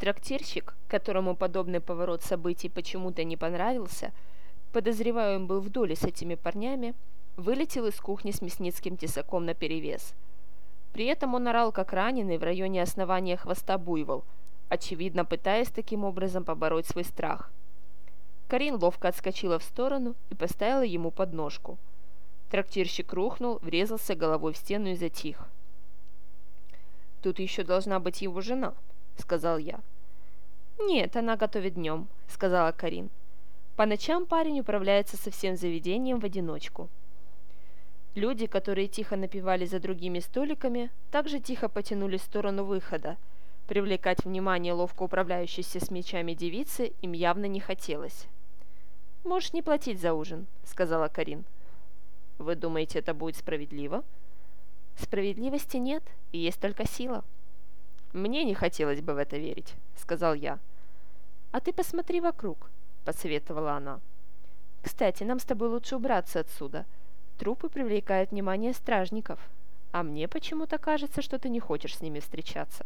Трактирщик, которому подобный поворот событий почему-то не понравился, подозреваю, он был в доле с этими парнями, вылетел из кухни с мясницким тесаком наперевес. При этом он орал как раненый в районе основания хвоста буйвол, очевидно пытаясь таким образом побороть свой страх. Карин ловко отскочила в сторону и поставила ему подножку. Трактирщик рухнул, врезался головой в стену и затих. «Тут еще должна быть его жена», — сказал я. «Нет, она готовит днем», — сказала Карин. «По ночам парень управляется со всем заведением в одиночку». Люди, которые тихо напевали за другими столиками, также тихо потянули в сторону выхода. Привлекать внимание ловко управляющейся с мечами девицы им явно не хотелось. «Можешь не платить за ужин», — сказала Карин. «Вы думаете, это будет справедливо?» «Справедливости нет, и есть только сила». «Мне не хотелось бы в это верить», — сказал я. «А ты посмотри вокруг», — посоветовала она. «Кстати, нам с тобой лучше убраться отсюда. Трупы привлекают внимание стражников, а мне почему-то кажется, что ты не хочешь с ними встречаться».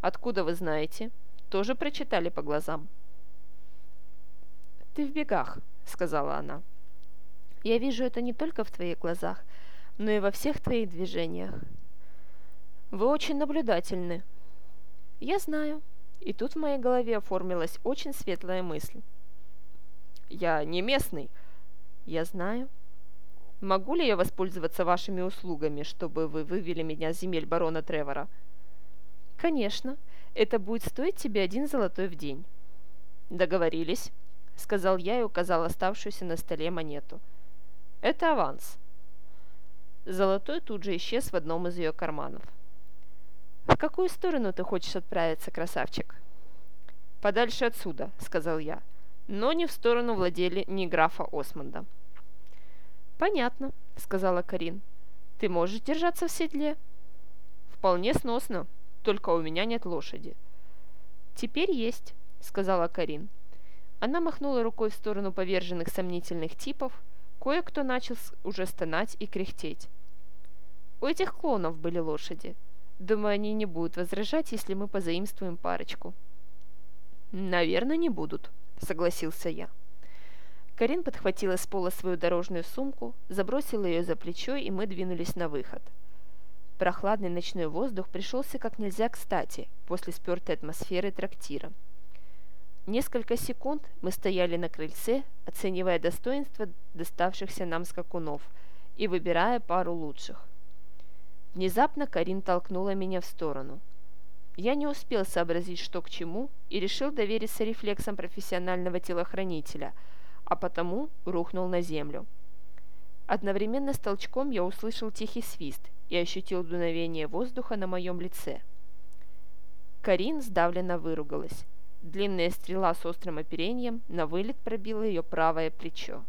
«Откуда вы знаете? Тоже прочитали по глазам?» «Ты в бегах», — сказала она. «Я вижу это не только в твоих глазах, но и во всех твоих движениях. Вы очень наблюдательны». «Я знаю», и тут в моей голове оформилась очень светлая мысль. «Я не местный». «Я знаю». «Могу ли я воспользоваться вашими услугами, чтобы вы вывели меня с земель барона Тревора?» «Конечно. Это будет стоить тебе один золотой в день». «Договорились», — сказал я и указал оставшуюся на столе монету. «Это аванс». Золотой тут же исчез в одном из ее карманов. «В какую сторону ты хочешь отправиться, красавчик?» «Подальше отсюда», — сказал я, но не в сторону владели ни графа Осмонда. «Понятно», — сказала Карин. «Ты можешь держаться в седле?» «Вполне сносно, только у меня нет лошади». «Теперь есть», — сказала Карин. Она махнула рукой в сторону поверженных сомнительных типов, кое-кто начал уже стонать и кряхтеть. У этих клонов были лошади — Думаю, они не будут возражать, если мы позаимствуем парочку». «Наверное, не будут», — согласился я. Карин подхватила с пола свою дорожную сумку, забросила ее за плечо, и мы двинулись на выход. Прохладный ночной воздух пришелся как нельзя кстати после спертой атмосферы трактира. Несколько секунд мы стояли на крыльце, оценивая достоинства доставшихся нам скакунов и выбирая пару лучших. Внезапно Карин толкнула меня в сторону. Я не успел сообразить, что к чему, и решил довериться рефлексам профессионального телохранителя, а потому рухнул на землю. Одновременно с толчком я услышал тихий свист и ощутил дуновение воздуха на моем лице. Карин сдавленно выругалась. Длинная стрела с острым оперением на вылет пробила ее правое плечо.